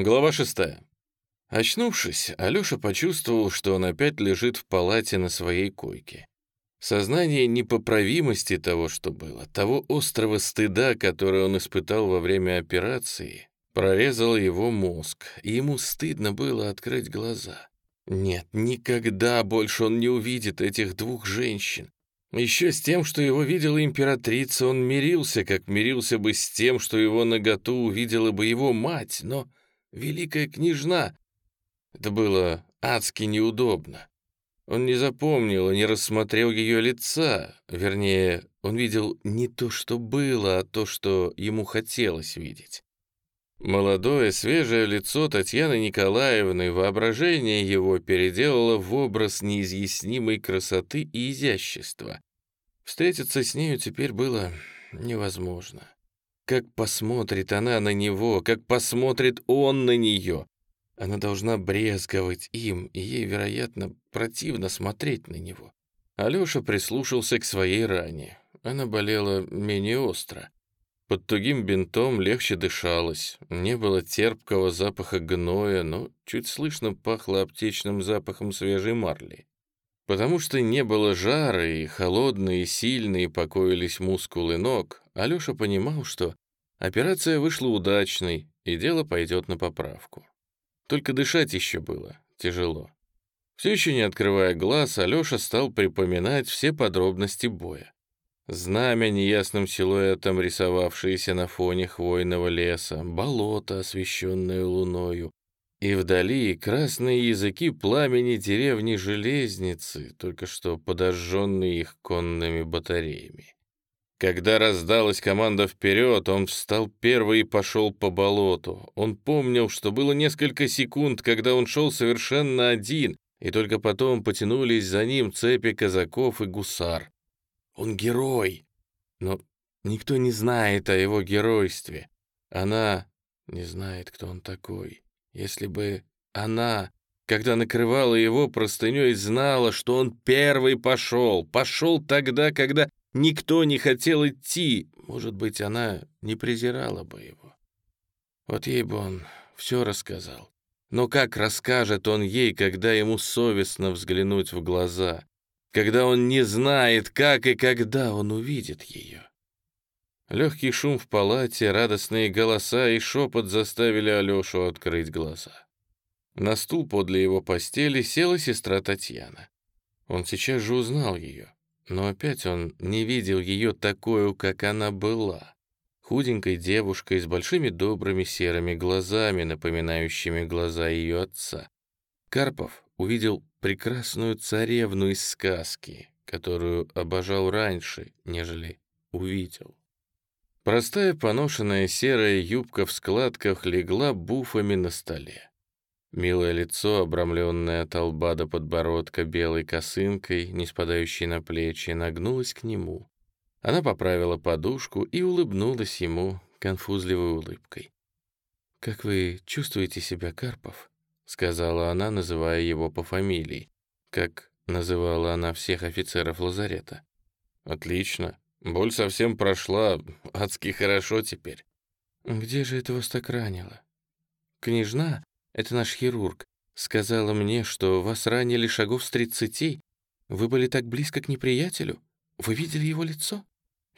Глава шестая. Очнувшись, Алёша почувствовал, что он опять лежит в палате на своей койке. Сознание непоправимости того, что было, того острого стыда, который он испытал во время операции, прорезало его мозг, и ему стыдно было открыть глаза. Нет, никогда больше он не увидит этих двух женщин. Еще с тем, что его видела императрица, он мирился, как мирился бы с тем, что его наготу увидела бы его мать, но великая княжна. Это было адски неудобно. Он не запомнил и не рассмотрел ее лица. Вернее, он видел не то, что было, а то, что ему хотелось видеть. Молодое, свежее лицо Татьяны Николаевны, воображение его переделало в образ неизъяснимой красоты и изящества. Встретиться с нею теперь было невозможно. Как посмотрит она на него, как посмотрит он на нее. Она должна брезговать им, и ей, вероятно, противно смотреть на него. Алёша прислушался к своей ране. Она болела менее остро. Под тугим бинтом легче дышалось. Не было терпкого запаха гноя, но чуть слышно пахло аптечным запахом свежей марли. Потому что не было жара, и холодные сильные покоились мускулы ног, Алёша понимал, что операция вышла удачной, и дело пойдет на поправку. Только дышать еще было тяжело. Все еще не открывая глаз, Алёша стал припоминать все подробности боя. Знамя неясным силуэтом, рисовавшееся на фоне хвойного леса, болото, освещенное луною, и вдали красные языки пламени деревни Железницы, только что подожженные их конными батареями. Когда раздалась команда «Вперед», он встал первый и пошел по болоту. Он помнил, что было несколько секунд, когда он шел совершенно один, и только потом потянулись за ним цепи казаков и гусар. Он герой, но никто не знает о его геройстве. Она не знает, кто он такой. Если бы она, когда накрывала его простыней, знала, что он первый пошел, пошел тогда, когда никто не хотел идти, может быть, она не презирала бы его. Вот ей бы он все рассказал. Но как расскажет он ей, когда ему совестно взглянуть в глаза, когда он не знает, как и когда он увидит ее? Легкий шум в палате, радостные голоса и шепот заставили Алешу открыть глаза. На стул подле его постели села сестра Татьяна. Он сейчас же узнал ее, но опять он не видел ее такую, как она была. Худенькой девушкой с большими добрыми серыми глазами, напоминающими глаза ее отца. Карпов увидел прекрасную царевну из сказки, которую обожал раньше, нежели увидел. Простая поношенная серая юбка в складках легла буфами на столе. Милое лицо, обрамленное от лба до подбородка белой косынкой, не спадающей на плечи, нагнулось к нему. Она поправила подушку и улыбнулась ему конфузливой улыбкой. «Как вы чувствуете себя, Карпов?» — сказала она, называя его по фамилии, как называла она всех офицеров лазарета. «Отлично», Боль совсем прошла, адски хорошо теперь. Где же это вас так ранило? Княжна, это наш хирург, сказала мне, что вас ранили шагов с тридцати. Вы были так близко к неприятелю. Вы видели его лицо?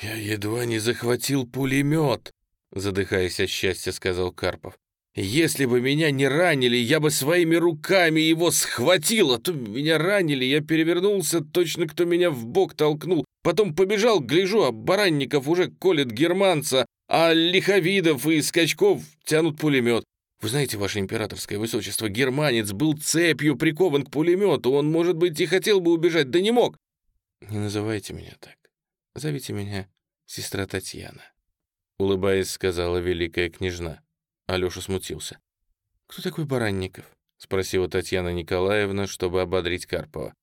Я едва не захватил пулемет, задыхаясь от счастья, сказал Карпов. Если бы меня не ранили, я бы своими руками его схватил, а то меня ранили, я перевернулся, точно кто меня в бок толкнул. Потом побежал, гляжу, а Баранников уже колет германца, а Лиховидов и Скачков тянут пулемет. Вы знаете, ваше императорское высочество, германец был цепью прикован к пулемету, он, может быть, и хотел бы убежать, да не мог. Не называйте меня так. Зовите меня сестра Татьяна. Улыбаясь, сказала великая княжна. Алёша смутился. «Кто такой Баранников?» — спросила Татьяна Николаевна, чтобы ободрить Карпова.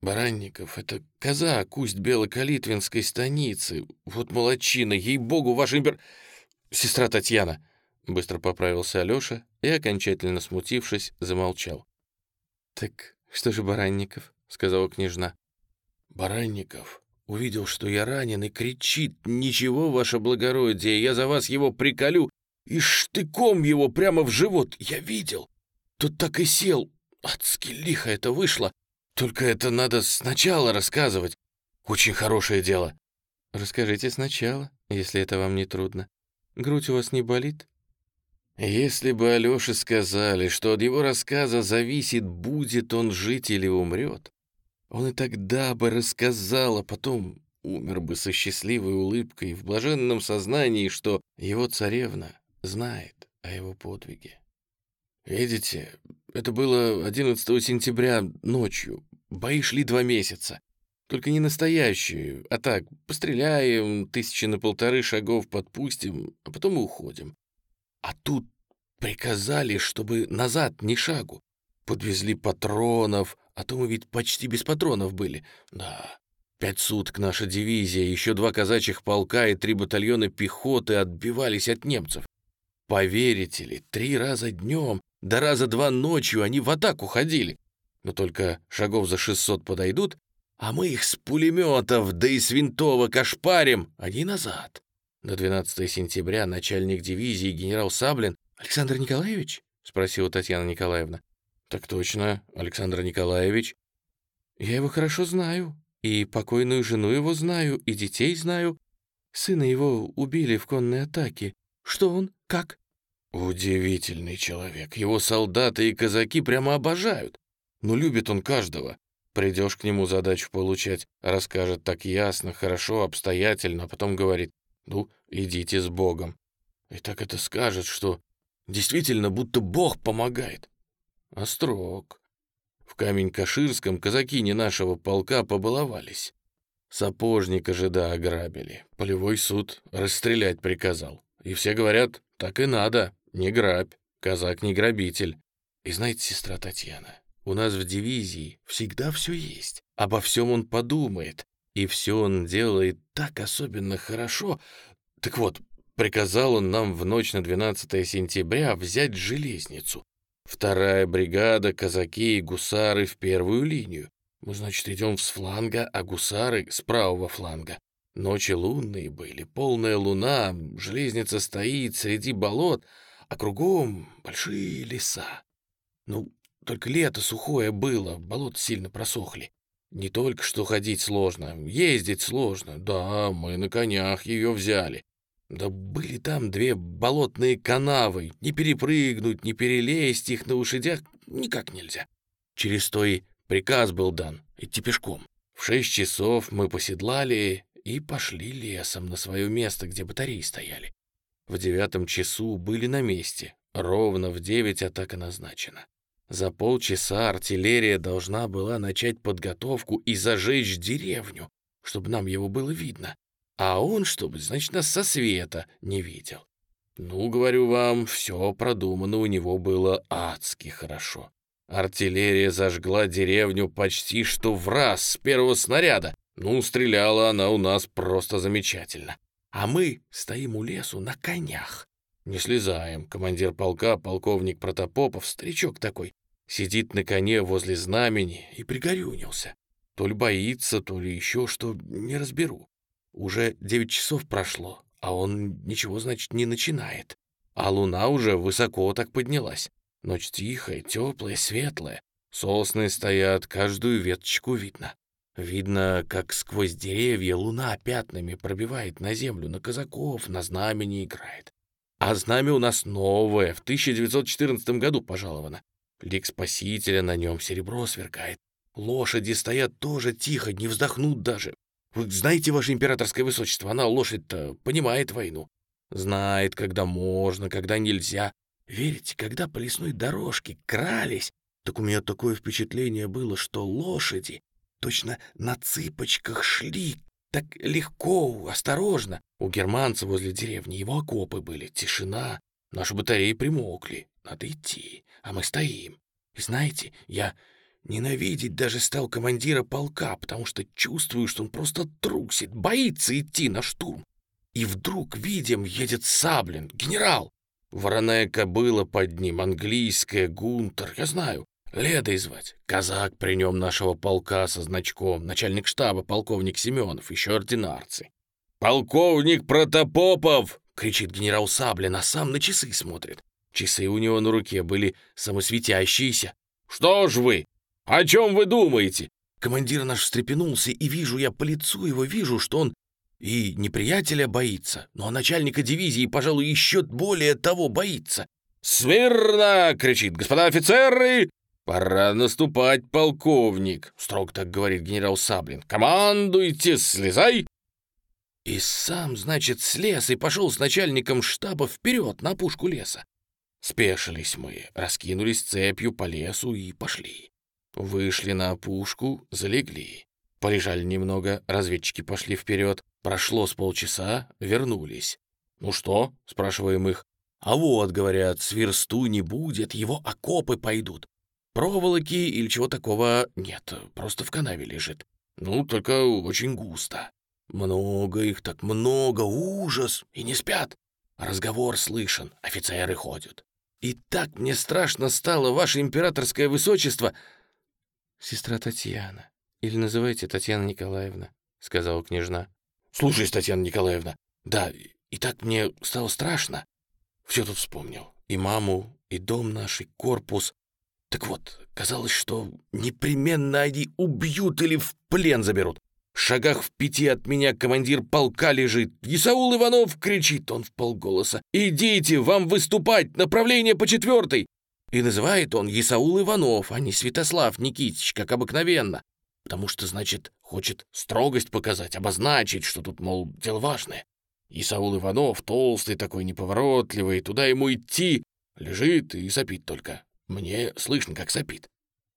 «Баранников — это казак, усть Белокалитвинской станицы. Вот молодчина, ей-богу, ваш импер...» «Сестра Татьяна!» — быстро поправился Алёша и, окончательно смутившись, замолчал. «Так что же Баранников?» — сказала княжна. «Баранников увидел, что я ранен, и кричит, «Ничего, ваше благородие, я за вас его приколю!» и штыком его прямо в живот. Я видел. Тут так и сел. Адски лихо это вышло. Только это надо сначала рассказывать. Очень хорошее дело. Расскажите сначала, если это вам не трудно. Грудь у вас не болит? Если бы Алёше сказали, что от его рассказа зависит, будет он жить или умрет, он и тогда бы рассказал, а потом умер бы со счастливой улыбкой в блаженном сознании, что его царевна знает о его подвиге. Видите, это было 11 сентября ночью. Бои шли два месяца. Только не настоящие, а так, постреляем, тысячи на полторы шагов подпустим, а потом и уходим. А тут приказали, чтобы назад ни шагу. Подвезли патронов, а то мы ведь почти без патронов были. Да, пять суток наша дивизия, еще два казачьих полка и три батальона пехоты отбивались от немцев. Поверите ли, три раза днем, да раза два ночью они в атаку ходили. Но только шагов за 600 подойдут, а мы их с пулеметов, да и с винтовок ошпарим, они назад. На 12 сентября начальник дивизии генерал Саблин «Александр Николаевич?» — спросила Татьяна Николаевна. «Так точно, Александр Николаевич». «Я его хорошо знаю, и покойную жену его знаю, и детей знаю. Сына его убили в конной атаке. Что он? Как?» «Удивительный человек. Его солдаты и казаки прямо обожают. Но любит он каждого. Придешь к нему задачу получать, расскажет так ясно, хорошо, обстоятельно, а потом говорит, ну, идите с Богом. И так это скажет, что действительно будто Бог помогает. Острог. В Камень-Каширском казаки не нашего полка побаловались. Сапожника же да ограбили. Полевой суд расстрелять приказал. И все говорят, так и надо, не грабь, казак не грабитель. И знаете, сестра Татьяна, у нас в дивизии всегда все есть. Обо всем он подумает, и все он делает так особенно хорошо. Так вот, приказал он нам в ночь на 12 сентября взять железницу. Вторая бригада, казаки и гусары в первую линию. Мы, значит, идем с фланга, а гусары с правого фланга. Ночи лунные были, полная луна, железница стоит среди болот, а кругом большие леса. Ну, только лето сухое было, болота сильно просохли. Не только что ходить сложно, ездить сложно. Да, мы на конях ее взяли. Да были там две болотные канавы. Не перепрыгнуть, не перелезть их на лошадях никак нельзя. Через то и приказ был дан идти пешком. В шесть часов мы поседлали и пошли лесом на свое место, где батареи стояли. В девятом часу были на месте. Ровно в девять атака назначена. За полчаса артиллерия должна была начать подготовку и зажечь деревню, чтобы нам его было видно. А он, чтобы, значит, нас со света не видел. Ну, говорю вам, все продумано у него было адски хорошо. Артиллерия зажгла деревню почти что в раз с первого снаряда. Ну, стреляла она у нас просто замечательно. А мы стоим у лесу на конях. Не слезаем. Командир полка, полковник Протопопов, старичок такой, сидит на коне возле знамени и пригорюнился. То ли боится, то ли еще что, не разберу. Уже девять часов прошло, а он ничего, значит, не начинает. А луна уже высоко так поднялась. Ночь тихая, теплая, светлая. Сосны стоят, каждую веточку видно. Видно, как сквозь деревья луна пятнами пробивает на землю, на казаков, на знамени играет. А знамя у нас новое, в 1914 году пожаловано. Лик спасителя на нем серебро сверкает. Лошади стоят тоже тихо, не вздохнут даже. Вы знаете, ваше императорское высочество, она, лошадь-то, понимает войну. Знает, когда можно, когда нельзя. Верите, когда по лесной дорожке крались, так у меня такое впечатление было, что лошади точно на цыпочках шли, так легко, осторожно. У германца возле деревни его окопы были, тишина. Наши батареи примокли, надо идти, а мы стоим. И знаете, я ненавидеть даже стал командира полка, потому что чувствую, что он просто трусит, боится идти на штурм. И вдруг видим, едет Саблин, генерал. Вороная кобыла под ним, английская, Гунтер, я знаю. Ледой звать. Казак при нем нашего полка со значком, начальник штаба полковник Семенов, еще ординарцы. «Полковник Протопопов!» — кричит генерал Саблин, а сам на часы смотрит. Часы у него на руке были самосветящиеся. «Что ж вы? О чем вы думаете?» Командир наш встрепенулся, и вижу я по лицу его, вижу, что он и неприятеля боится, но начальника дивизии, пожалуй, еще более того боится. «Смирно!» — кричит господа офицеры. «Пора наступать, полковник!» — строго так говорит генерал Саблин. «Командуйте, слезай!» И сам, значит, слез и пошел с начальником штаба вперед на пушку леса. Спешились мы, раскинулись цепью по лесу и пошли. Вышли на опушку, залегли. Полежали немного, разведчики пошли вперед. Прошло с полчаса, вернулись. «Ну что?» — спрашиваем их. «А вот, — говорят, — сверсту не будет, его окопы пойдут. Проволоки или чего такого нет, просто в канаве лежит. Ну, только очень густо. Много их, так много, ужас, и не спят. Разговор слышен, офицеры ходят. И так мне страшно стало, ваше императорское высочество. Сестра Татьяна, или называйте Татьяна Николаевна, сказала княжна. Слушай, Татьяна Николаевна, да, и так мне стало страшно. Все тут вспомнил. И маму, и дом наш, и корпус. Так вот, казалось, что непременно они убьют или в плен заберут. В шагах в пяти от меня командир полка лежит. «Исаул Иванов!» — кричит он в полголоса. «Идите, вам выступать! Направление по четвертой!» И называет он Исаул Иванов, а не Святослав Никитич, как обыкновенно. Потому что, значит, хочет строгость показать, обозначить, что тут, мол, дело важное. Исаул Иванов, толстый такой, неповоротливый, туда ему идти, лежит и сопит только. Мне слышно, как сопит.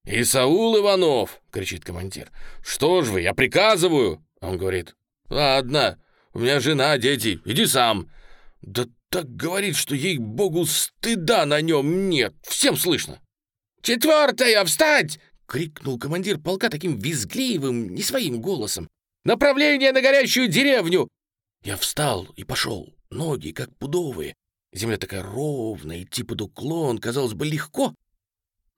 «Исаул Иванов!» — кричит командир. «Что ж вы, я приказываю!» Он говорит. «Ладно, у меня жена, дети, иди сам!» «Да так говорит, что ей, богу, стыда на нем нет, всем слышно!» «Четвертая, встать!» — крикнул командир полка таким визгливым, не своим голосом. «Направление на горящую деревню!» Я встал и пошел, ноги как пудовые. Земля такая ровная, идти под уклон, казалось бы, легко,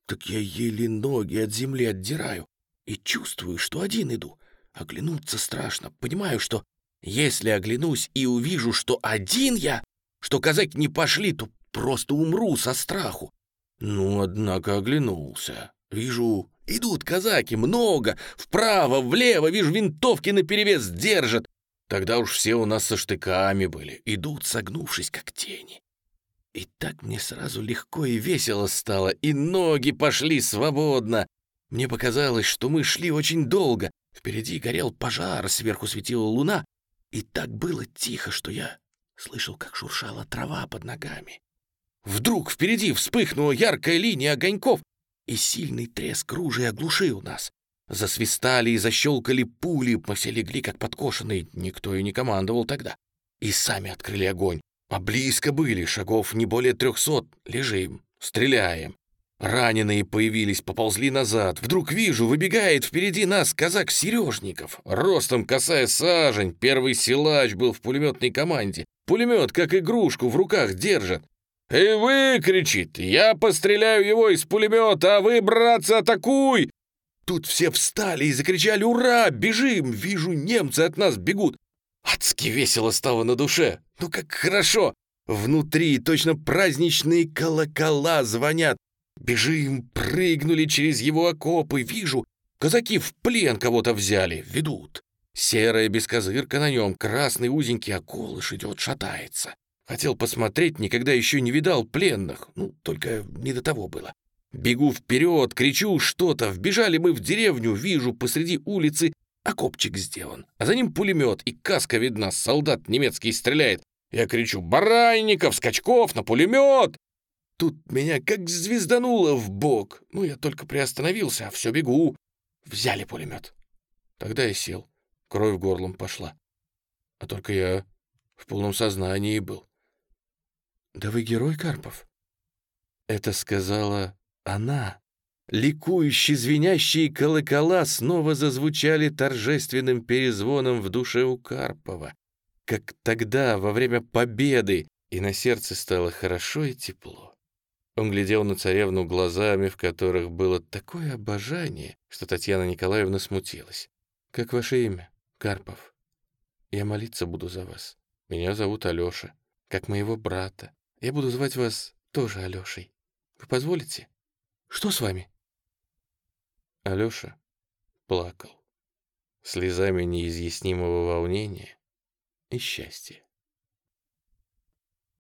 так я еле ноги от земли отдираю и чувствую, что один иду. Оглянуться страшно. Понимаю, что если оглянусь и увижу, что один я, что казаки не пошли, то просто умру со страху. Ну, однако оглянулся. Вижу, идут казаки, много, вправо, влево, вижу, винтовки наперевес держат. Тогда уж все у нас со штыками были, идут, согнувшись, как тени. И так мне сразу легко и весело стало, и ноги пошли свободно. Мне показалось, что мы шли очень долго. Впереди горел пожар, сверху светила луна. И так было тихо, что я слышал, как шуршала трава под ногами. Вдруг впереди вспыхнула яркая линия огоньков, и сильный треск ружей оглушил нас. Засвистали и защелкали пули, мы все легли как подкошенные, никто и не командовал тогда. И сами открыли огонь. А близко были, шагов не более трехсот. Лежим, стреляем. Раненые появились, поползли назад. Вдруг вижу, выбегает впереди нас казак Сережников. Ростом косая сажень, первый силач был в пулеметной команде. Пулемет, как игрушку, в руках держит. «И вы!» — кричит. «Я постреляю его из пулемета, а вы, братцы, атакуй!» Тут все встали и закричали «Ура! Бежим!» Вижу, немцы от нас бегут. Адски весело стало на душе. Ну как хорошо! Внутри точно праздничные колокола звонят. Бежим, прыгнули через его окопы. Вижу, казаки в плен кого-то взяли, ведут. Серая бескозырка на нем, красный узенький околыш идет, шатается. Хотел посмотреть, никогда еще не видал пленных. Ну, только не до того было. Бегу вперед, кричу что-то. Вбежали мы в деревню, вижу посреди улицы окопчик сделан, а за ним пулемет, и каска видна, солдат немецкий стреляет. Я кричу «Баранников, Скачков, на пулемет!» Тут меня как звездануло в бок. Ну, я только приостановился, а все бегу. Взяли пулемет. Тогда я сел, кровь горлом пошла. А только я в полном сознании был. «Да вы герой, Карпов?» Это сказала она. Ликующие звенящие колокола снова зазвучали торжественным перезвоном в душе у Карпова, как тогда, во время победы, и на сердце стало хорошо и тепло. Он глядел на царевну глазами, в которых было такое обожание, что Татьяна Николаевна смутилась. «Как ваше имя, Карпов? Я молиться буду за вас. Меня зовут Алёша. как моего брата. Я буду звать вас тоже Алёшей. Вы позволите? Что с вами?» Алёша плакал слезами неизъяснимого волнения и счастья.